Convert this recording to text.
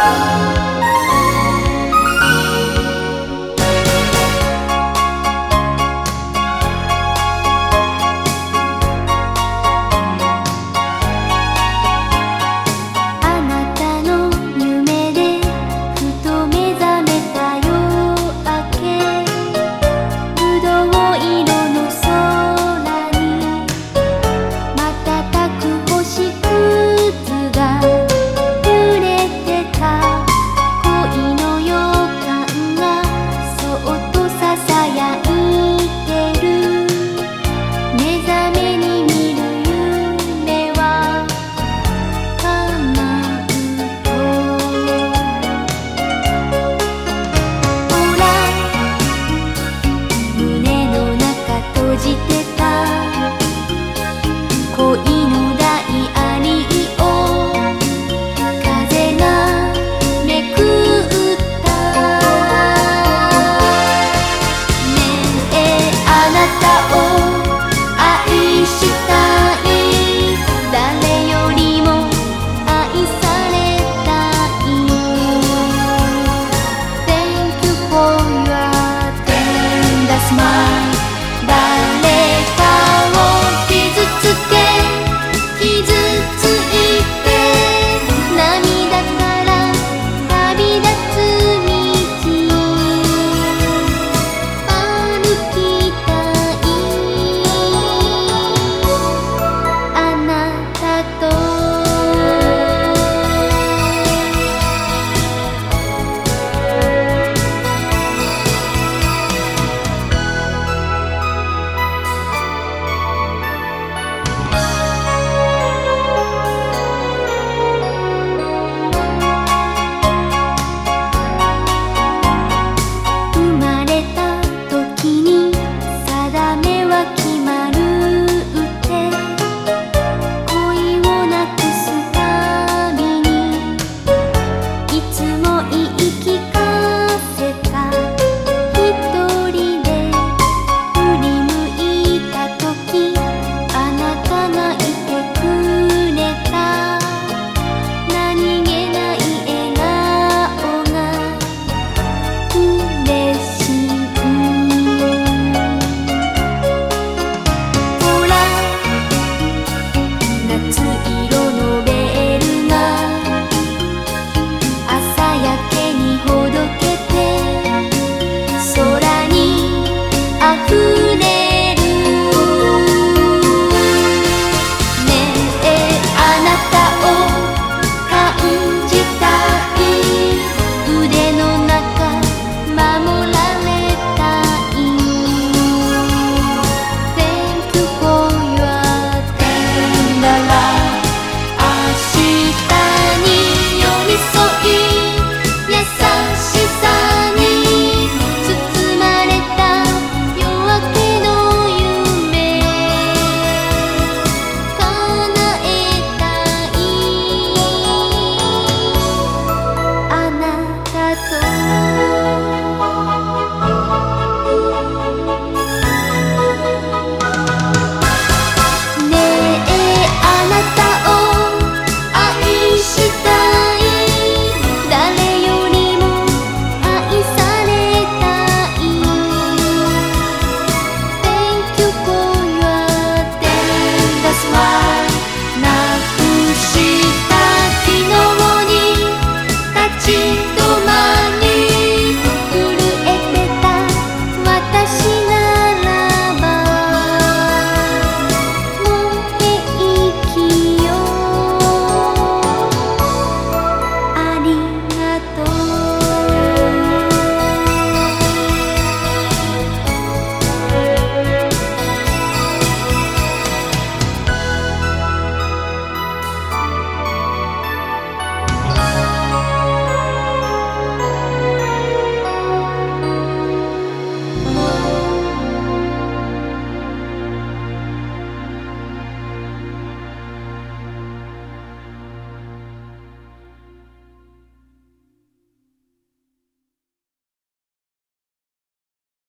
oh